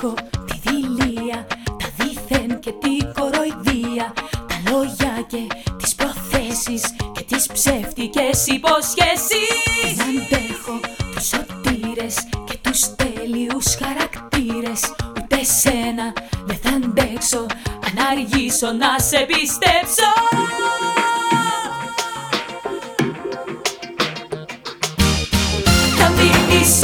αντέχω τη δειλία, τα δίθεν και την κοροϊδία Τα λόγια και τις προθέσεις και τις ψεύτικες υποσχέσεις. Δεν αντέχω τους σωτήρες και τους τέλειους χαρακτήρες Ούτε σένα δεν θα αντέξω αν αργήσω να σε πιστέψω. Θα δίνεις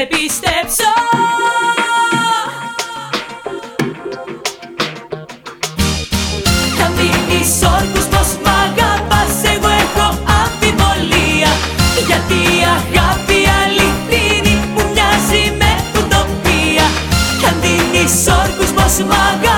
σε πιστέψω. Θα δίνεις όρκους πως μ' αγαπάς. Εγώ έχω αμφιβολία Γιατί η αγάπη αληθινή που μοιάζει με ουτοπία. Κι αν δίνεις όρκους πως μ' αγαπάς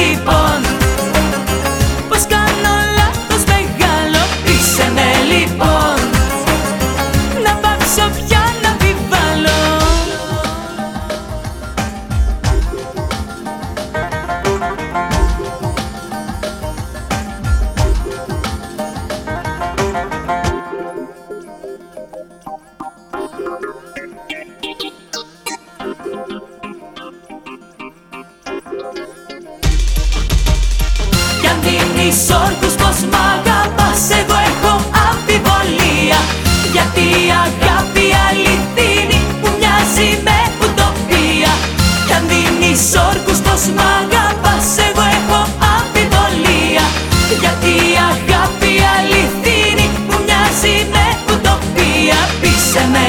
Πείσε κάνεις όρκους πως μ' αγαπάς. Έχω αμφιβολία. Γιατί η αγάπη αληθινή που μοιάζει με ουτοπία. Κι αν δίνεις όρκους πως μ' έχω αμφιβολία. Γιατί η αγάπη αληθινή που μοιάζει με ουτοπία. Πείσε με